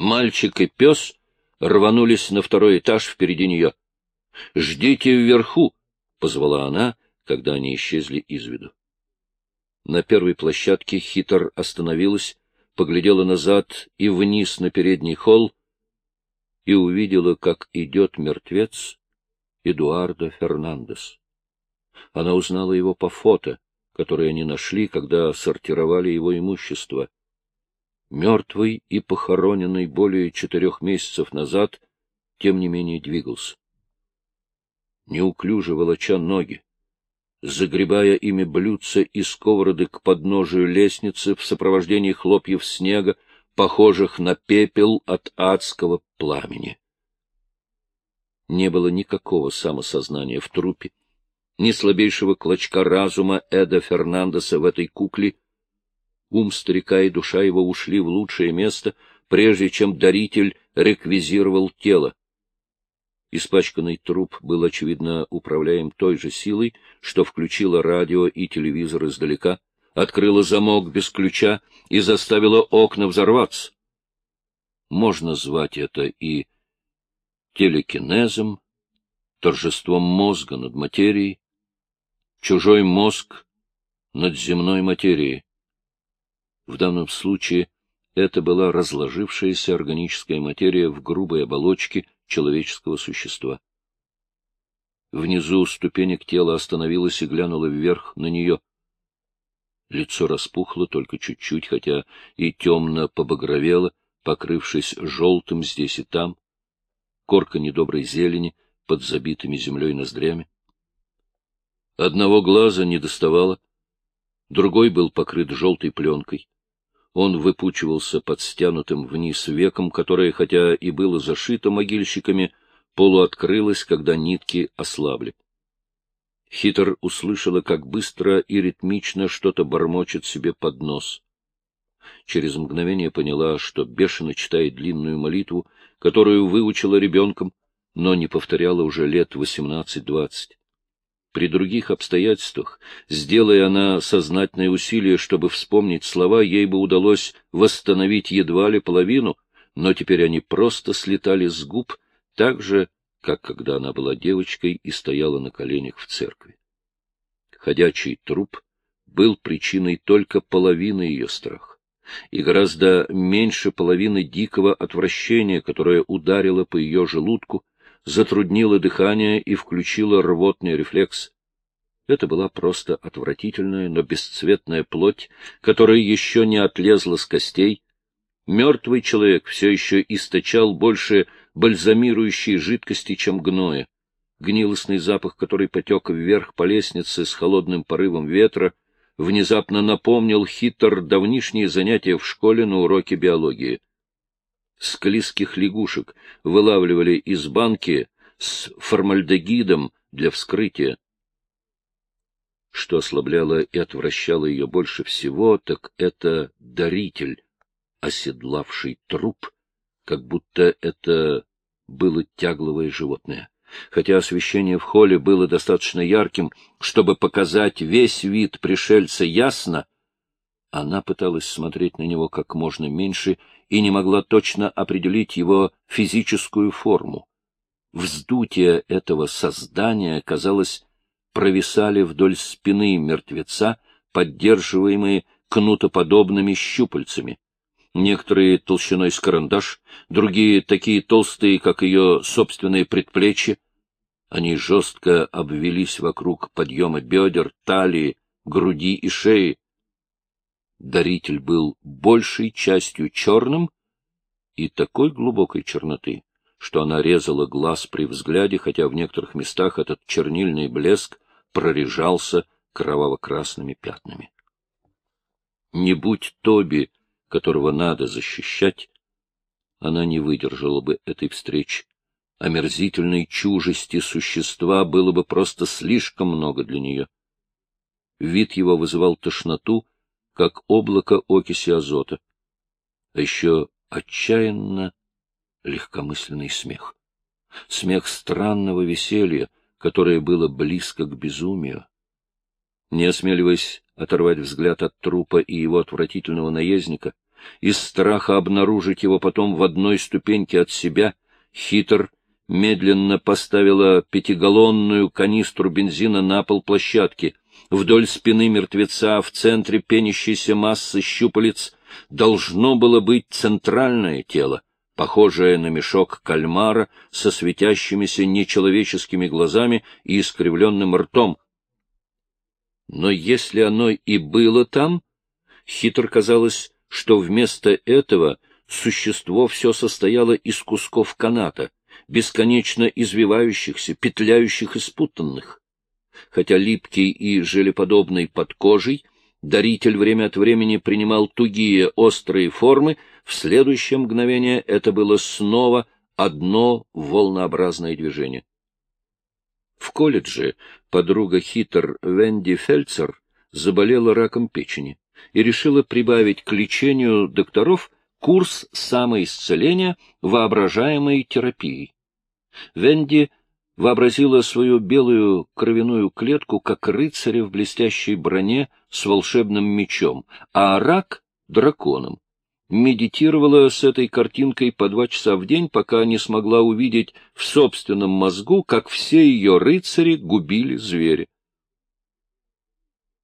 Мальчик и пес рванулись на второй этаж впереди нее. — Ждите вверху! — позвала она, когда они исчезли из виду. На первой площадке хитр остановилась, поглядела назад и вниз на передний холл и увидела, как идет мертвец Эдуардо Фернандес. Она узнала его по фото, которое они нашли, когда сортировали его имущество. Мертвый и похороненный более четырех месяцев назад, тем не менее двигался. Неуклюже волоча ноги, загребая ими блюдца и сковороды к подножию лестницы в сопровождении хлопьев снега, похожих на пепел от адского пламени. Не было никакого самосознания в трупе, ни слабейшего клочка разума Эда Фернандеса в этой кукле. Ум старика и душа его ушли в лучшее место, прежде чем даритель реквизировал тело. Испачканный труп был, очевидно, управляем той же силой, что включила радио и телевизор издалека, открыла замок без ключа и заставила окна взорваться. Можно звать это и телекинезом, торжеством мозга над материей, чужой мозг над земной материей. В данном случае это была разложившаяся органическая материя в грубой оболочке человеческого существа. Внизу ступенек тела остановилась и глянула вверх на нее. Лицо распухло только чуть-чуть, хотя и темно побагровело, покрывшись желтым здесь и там, корка недоброй зелени под забитыми землей ноздрями. Одного глаза не доставало, другой был покрыт желтой пленкой. Он выпучивался под стянутым вниз веком, которое, хотя и было зашито могильщиками, полуоткрылось, когда нитки ослабли. Хитр услышала, как быстро и ритмично что-то бормочет себе под нос. Через мгновение поняла, что бешено читает длинную молитву, которую выучила ребенком, но не повторяла уже лет восемнадцать-двадцать. При других обстоятельствах, сделая она сознательное усилие, чтобы вспомнить слова, ей бы удалось восстановить едва ли половину, но теперь они просто слетали с губ, так же, как когда она была девочкой и стояла на коленях в церкви. Ходячий труп был причиной только половины ее страха и гораздо меньше половины дикого отвращения, которое ударило по ее желудку, затруднило дыхание и включило рвотный рефлекс. Это была просто отвратительная, но бесцветная плоть, которая еще не отлезла с костей. Мертвый человек все еще источал больше бальзамирующей жидкости, чем гноя. Гнилостный запах, который потек вверх по лестнице с холодным порывом ветра, внезапно напомнил хитр давнишние занятия в школе на уроке биологии склизких лягушек вылавливали из банки с формальдегидом для вскрытия. Что ослабляло и отвращало ее больше всего, так это даритель, оседлавший труп, как будто это было тягловое животное. Хотя освещение в холле было достаточно ярким, чтобы показать весь вид пришельца ясно, она пыталась смотреть на него как можно меньше и не могла точно определить его физическую форму. Вздутия этого создания, казалось, провисали вдоль спины мертвеца, поддерживаемые кнутоподобными щупальцами. Некоторые толщиной с карандаш, другие такие толстые, как ее собственные предплечья. Они жестко обвелись вокруг подъема бедер, талии, груди и шеи, даритель был большей частью черным и такой глубокой черноты, что она резала глаз при взгляде, хотя в некоторых местах этот чернильный блеск прорежался кроваво-красными пятнами. Не будь Тоби, которого надо защищать, она не выдержала бы этой встречи. Омерзительной чужести существа было бы просто слишком много для нее. Вид его вызывал тошноту, как облако окиси азота, а еще отчаянно легкомысленный смех. Смех странного веселья, которое было близко к безумию. Не осмеливаясь оторвать взгляд от трупа и его отвратительного наездника, Из страха обнаружить его потом в одной ступеньке от себя, хитр медленно поставила пятигаллонную канистру бензина на пол площадки. Вдоль спины мертвеца в центре пенящейся массы щупалец должно было быть центральное тело, похожее на мешок кальмара со светящимися нечеловеческими глазами и искривленным ртом. Но если оно и было там, хитро казалось, что вместо этого существо все состояло из кусков каната — бесконечно извивающихся, петляющих и спутанных. Хотя липкий и желеподобный под кожей, даритель время от времени принимал тугие острые формы, в следующее мгновение это было снова одно волнообразное движение. В колледже подруга хитр Венди Фельцер заболела раком печени и решила прибавить к лечению докторов курс самоисцеления воображаемой терапией. Венди вообразила свою белую кровяную клетку как рыцаря в блестящей броне с волшебным мечом, а рак — драконом. Медитировала с этой картинкой по два часа в день, пока не смогла увидеть в собственном мозгу, как все ее рыцари губили зверя.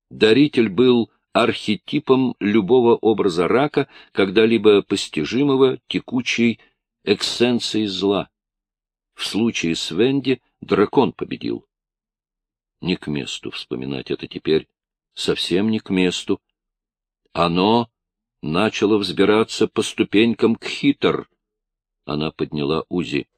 Даритель был архетипом любого образа рака, когда-либо постижимого текучей экссенции зла. В случае с Венди дракон победил. Не к месту вспоминать это теперь, совсем не к месту. Оно начало взбираться по ступенькам к хитр. Она подняла Узи.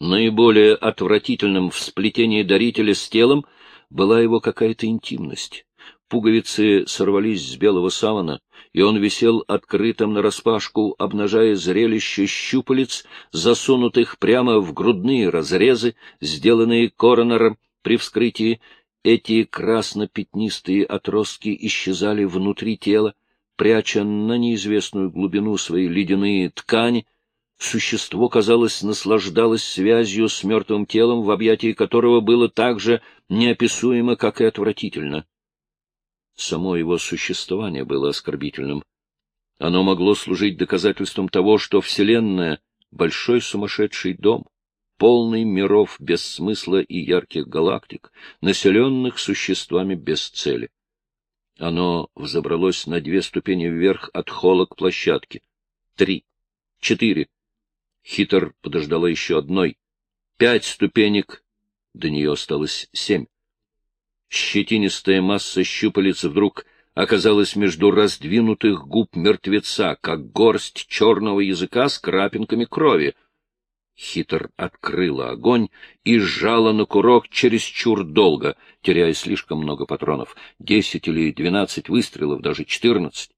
Наиболее отвратительным в сплетении дарителя с телом была его какая-то интимность. Пуговицы сорвались с белого савана, и он висел открытым нараспашку, обнажая зрелище щупалец, засунутых прямо в грудные разрезы, сделанные коронером при вскрытии. Эти красно-пятнистые отростки исчезали внутри тела, пряча на неизвестную глубину свои ледяные ткани. Существо, казалось, наслаждалось связью с мертвым телом, в объятии которого было так же неописуемо, как и отвратительно. Само его существование было оскорбительным. Оно могло служить доказательством того, что Вселенная — большой сумасшедший дом, полный миров без смысла и ярких галактик, населенных существами без цели. Оно взобралось на две ступени вверх от холла к площадке. Три. Четыре. Хитр подождала еще одной. Пять ступенек. До нее осталось семь. Щетинистая масса щупалец вдруг оказалась между раздвинутых губ мертвеца, как горсть черного языка с крапинками крови. Хитр открыла огонь и сжала на курок чересчур долго, теряя слишком много патронов. Десять или двенадцать выстрелов, даже четырнадцать.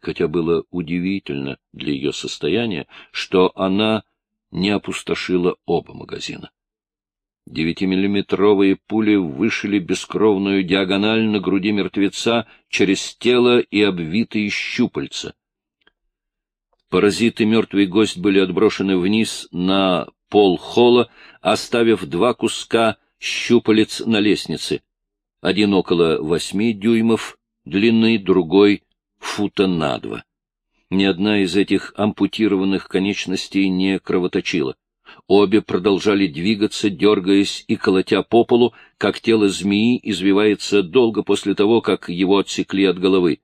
Хотя было удивительно для ее состояния, что она не опустошила оба магазина. Девятимиллиметровые пули вышили бескровную диагональ на груди мертвеца через тело и обвитые щупальца. Паразиты мертвый гость были отброшены вниз на пол холла, оставив два куска щупалец на лестнице. Один около восьми дюймов длины, другой — фута на два. Ни одна из этих ампутированных конечностей не кровоточила. Обе продолжали двигаться, дергаясь и колотя по полу, как тело змеи извивается долго после того, как его отсекли от головы.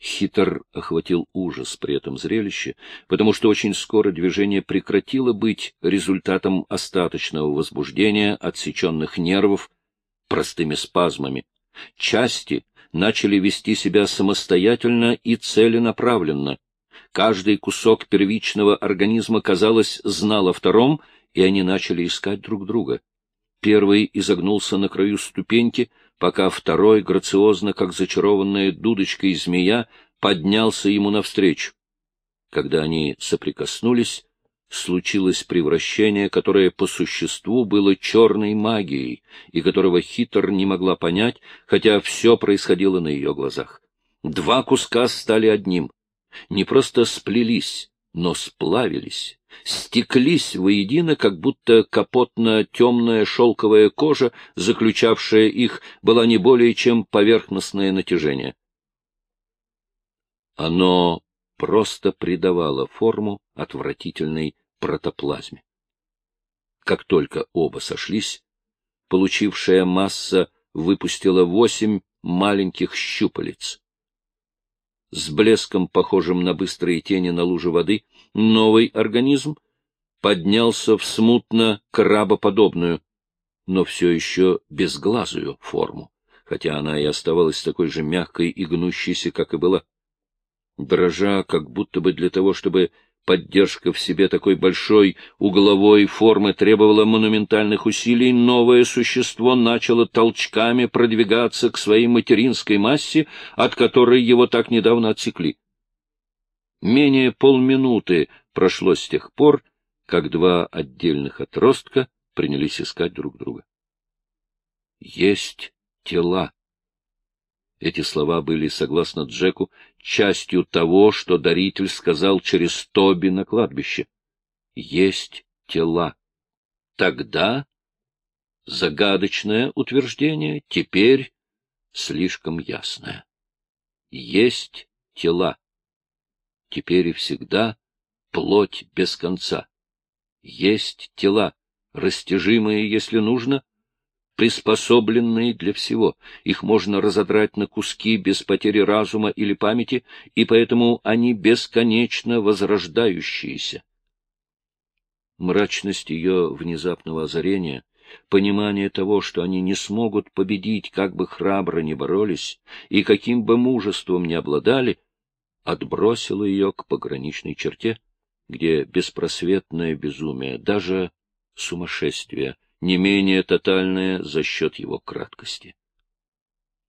Хитр охватил ужас при этом зрелище, потому что очень скоро движение прекратило быть результатом остаточного возбуждения отсеченных нервов простыми спазмами. Части начали вести себя самостоятельно и целенаправленно. Каждый кусок первичного организма, казалось, знал о втором, и они начали искать друг друга. Первый изогнулся на краю ступеньки, пока второй, грациозно, как зачарованная дудочка змея, поднялся ему навстречу. Когда они соприкоснулись, случилось превращение, которое по существу было черной магией, и которого хитр не могла понять, хотя все происходило на ее глазах. Два куска стали одним не просто сплелись, но сплавились, стеклись воедино, как будто капотно-темная шелковая кожа, заключавшая их, была не более чем поверхностное натяжение. Оно просто придавало форму отвратительной протоплазме. Как только оба сошлись, получившая масса выпустила восемь маленьких щупалец. С блеском, похожим на быстрые тени на луже воды, новый организм поднялся в смутно крабоподобную, но все еще безглазую форму, хотя она и оставалась такой же мягкой и гнущейся, как и была. Дрожа, как будто бы для того, чтобы поддержка в себе такой большой угловой формы требовала монументальных усилий, новое существо начало толчками продвигаться к своей материнской массе, от которой его так недавно отсекли. Менее полминуты прошло с тех пор, как два отдельных отростка принялись искать друг друга. Есть тела. Эти слова были, согласно Джеку, частью того, что даритель сказал через Тоби на кладбище. Есть тела. Тогда загадочное утверждение, теперь слишком ясное. Есть тела. Теперь и всегда плоть без конца. Есть тела, растяжимые, если нужно, приспособленные для всего. Их можно разодрать на куски без потери разума или памяти, и поэтому они бесконечно возрождающиеся. Мрачность ее внезапного озарения, понимание того, что они не смогут победить, как бы храбро ни боролись, и каким бы мужеством ни обладали, отбросило ее к пограничной черте, где беспросветное безумие, даже сумасшествие — не менее тотальное за счет его краткости.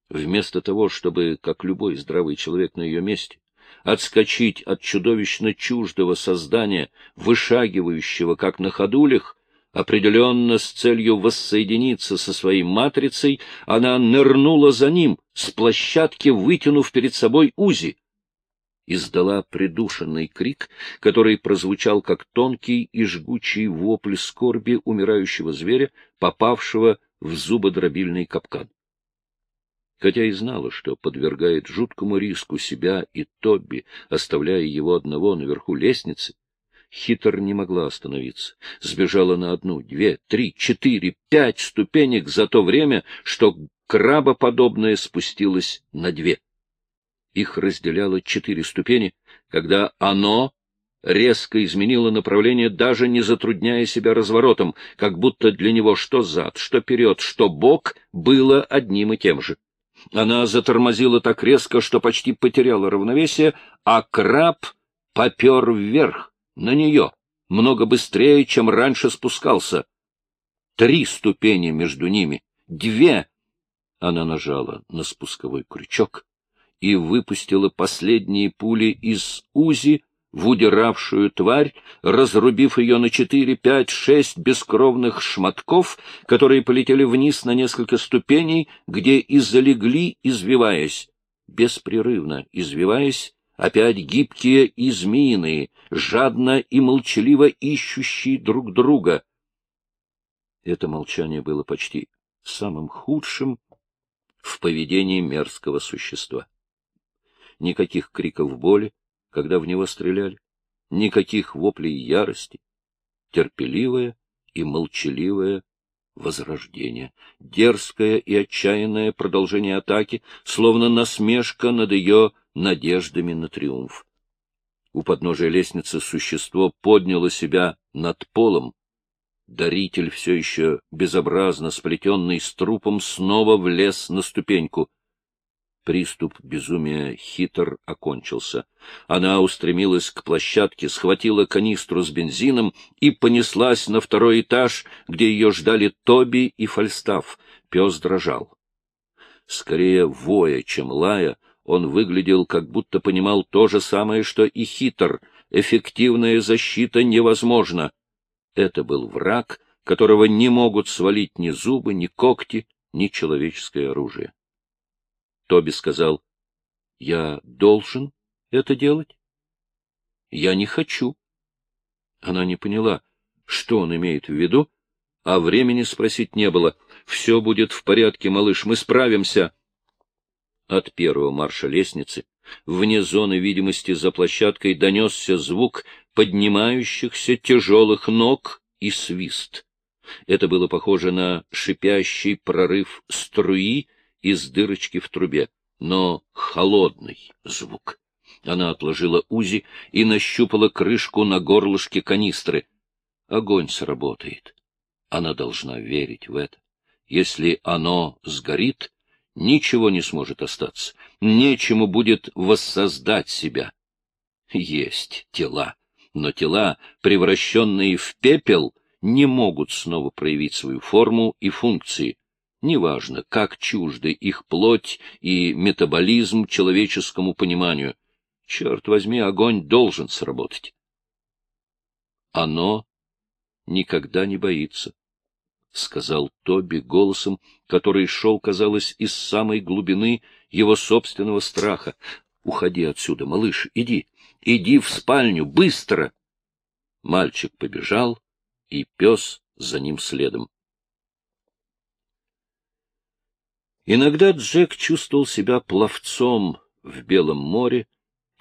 Вместо того, чтобы, как любой здравый человек на ее месте, отскочить от чудовищно чуждого создания, вышагивающего, как на ходулях, определенно с целью воссоединиться со своей матрицей, она нырнула за ним, с площадки вытянув перед собой Узи издала придушенный крик, который прозвучал как тонкий и жгучий вопль скорби умирающего зверя, попавшего в зубодробильный капкан. Хотя и знала, что подвергает жуткому риску себя и Тобби, оставляя его одного наверху лестницы, Хитр не могла остановиться. Сбежала на одну, две, три, четыре, пять ступенек за то время, что крабоподобное спустилось на две. Их разделяло четыре ступени, когда оно резко изменило направление, даже не затрудняя себя разворотом, как будто для него что зад, что вперед, что бок было одним и тем же. Она затормозила так резко, что почти потеряла равновесие, а краб попер вверх, на нее, много быстрее, чем раньше спускался. Три ступени между ними, две. Она нажала на спусковой крючок, и выпустила последние пули из УЗИ в удиравшую тварь, разрубив ее на четыре, пять, шесть бескровных шматков, которые полетели вниз на несколько ступеней, где и залегли, извиваясь, беспрерывно извиваясь, опять гибкие и змеиные, жадно и молчаливо ищущие друг друга. Это молчание было почти самым худшим в поведении мерзкого существа никаких криков боли, когда в него стреляли, никаких воплей ярости, терпеливое и молчаливое возрождение, дерзкое и отчаянное продолжение атаки, словно насмешка над ее надеждами на триумф. У подножия лестницы существо подняло себя над полом. Даритель, все еще безобразно сплетенный с трупом, снова влез на ступеньку — Приступ безумия хитр окончился. Она устремилась к площадке, схватила канистру с бензином и понеслась на второй этаж, где ее ждали Тоби и Фальстаф. Пес дрожал. Скорее воя, чем лая, он выглядел, как будто понимал то же самое, что и хитр. Эффективная защита невозможна. Это был враг, которого не могут свалить ни зубы, ни когти, ни человеческое оружие. Тоби сказал, — Я должен это делать? — Я не хочу. Она не поняла, что он имеет в виду, а времени спросить не было. — Все будет в порядке, малыш, мы справимся. От первого марша лестницы Вне зоны видимости за площадкой донесся звук поднимающихся тяжелых ног и свист. Это было похоже на шипящий прорыв струи из дырочки в трубе, но холодный звук. Она отложила узи и нащупала крышку на горлышке канистры. Огонь сработает. Она должна верить в это. Если оно сгорит, ничего не сможет остаться, нечему будет воссоздать себя. Есть тела, но тела, превращенные в пепел, не могут снова проявить свою форму и функции. Неважно, как чужды их плоть и метаболизм человеческому пониманию. Черт возьми, огонь должен сработать. Оно никогда не боится. — сказал Тоби голосом, который шел, казалось, из самой глубины его собственного страха. — Уходи отсюда, малыш, иди, иди в спальню, быстро! Мальчик побежал, и пес за ним следом. Иногда Джек чувствовал себя пловцом в Белом море,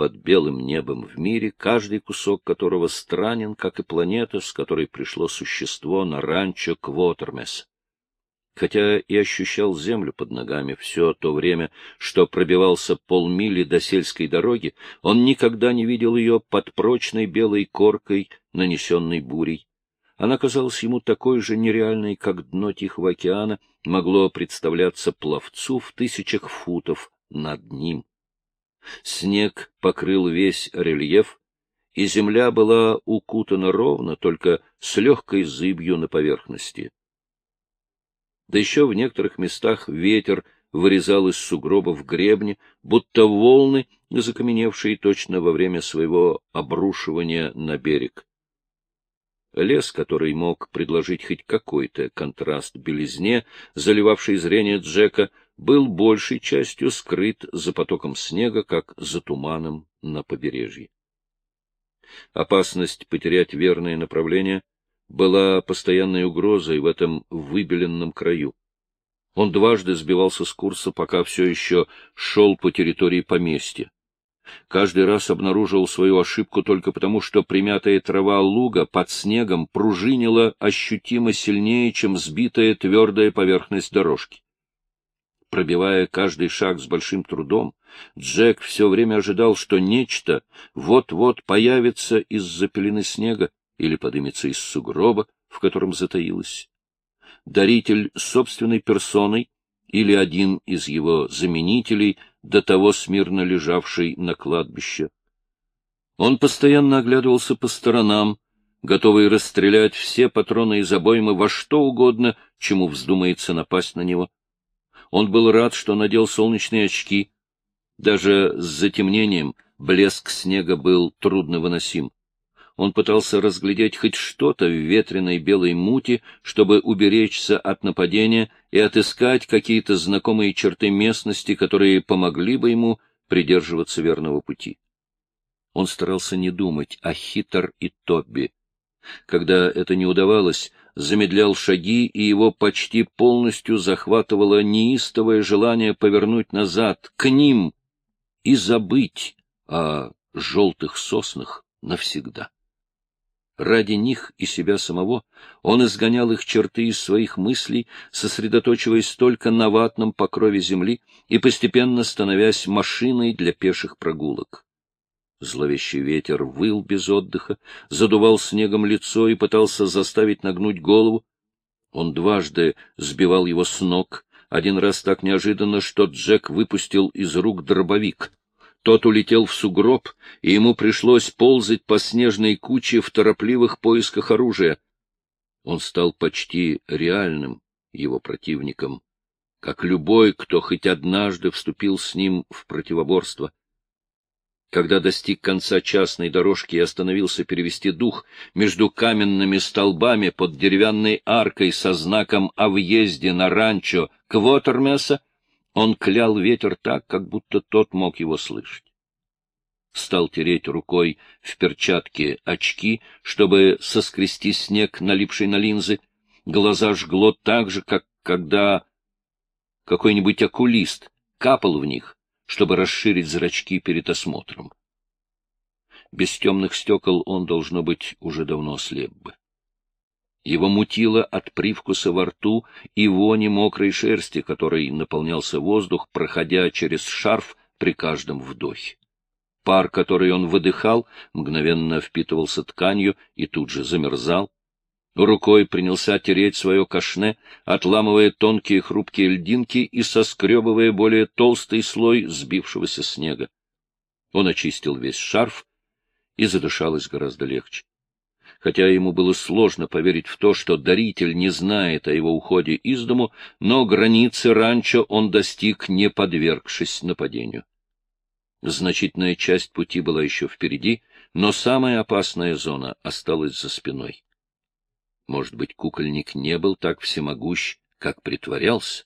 под белым небом в мире, каждый кусок которого странен, как и планета, с которой пришло существо на ранчо Квотермес. Хотя и ощущал землю под ногами все то время, что пробивался полмили до сельской дороги, он никогда не видел ее под прочной белой коркой, нанесенной бурей. Она казалась ему такой же нереальной, как дно Тихого океана могло представляться пловцу в тысячах футов над ним. Снег покрыл весь рельеф, и земля была укутана ровно, только с легкой зыбью на поверхности. Да еще в некоторых местах ветер вырезал из сугробов гребни, будто волны, закаменевшие точно во время своего обрушивания на берег. Лес, который мог предложить хоть какой-то контраст белизне, заливавший зрение Джека, был большей частью скрыт за потоком снега, как за туманом на побережье. Опасность потерять верное направление была постоянной угрозой в этом выбеленном краю. Он дважды сбивался с курса, пока все еще шел по территории поместья. Каждый раз обнаруживал свою ошибку только потому, что примятая трава луга под снегом пружинила ощутимо сильнее, чем сбитая твердая поверхность дорожки. Пробивая каждый шаг с большим трудом, Джек все время ожидал, что нечто вот-вот появится из-за пелены снега или подымется из сугроба, в котором затаилась. Даритель собственной персоной или один из его заменителей, до того смирно лежавший на кладбище. Он постоянно оглядывался по сторонам, готовый расстрелять все патроны из обоймы во что угодно, чему вздумается напасть на него. Он был рад, что надел солнечные очки. Даже с затемнением блеск снега был трудно выносим. Он пытался разглядеть хоть что-то в ветреной белой мути, чтобы уберечься от нападения и отыскать какие-то знакомые черты местности, которые помогли бы ему придерживаться верного пути. Он старался не думать о Хитер и Тобби. Когда это не удавалось, замедлял шаги, и его почти полностью захватывало неистовое желание повернуть назад, к ним, и забыть о желтых соснах навсегда. Ради них и себя самого он изгонял их черты из своих мыслей, сосредоточиваясь только на ватном покрове земли и постепенно становясь машиной для пеших прогулок. Зловещий ветер выл без отдыха, задувал снегом лицо и пытался заставить нагнуть голову. Он дважды сбивал его с ног, один раз так неожиданно, что Джек выпустил из рук дробовик. Тот улетел в сугроб, и ему пришлось ползать по снежной куче в торопливых поисках оружия. Он стал почти реальным его противником, как любой, кто хоть однажды вступил с ним в противоборство. Когда достиг конца частной дорожки и остановился перевести дух, между каменными столбами под деревянной аркой со знаком о въезде на ранчо Квотермеса он клял ветер так, как будто тот мог его слышать. Стал тереть рукой в перчатке очки, чтобы соскрести снег, налипший на линзы. Глаза жгло так же, как когда какой-нибудь окулист капал в них, чтобы расширить зрачки перед осмотром. Без темных стекол он, должно быть, уже давно слеп бы. Его мутило от привкуса во рту и вони мокрой шерсти, которой наполнялся воздух, проходя через шарф при каждом вдохе. Пар, который он выдыхал, мгновенно впитывался тканью и тут же замерзал. Рукой принялся тереть свое кашне, отламывая тонкие хрупкие льдинки и соскребывая более толстый слой сбившегося снега. Он очистил весь шарф, и задышалось гораздо легче хотя ему было сложно поверить в то, что даритель не знает о его уходе из дому, но границы ранчо он достиг, не подвергшись нападению. Значительная часть пути была еще впереди, но самая опасная зона осталась за спиной. Может быть, кукольник не был так всемогущ, как притворялся?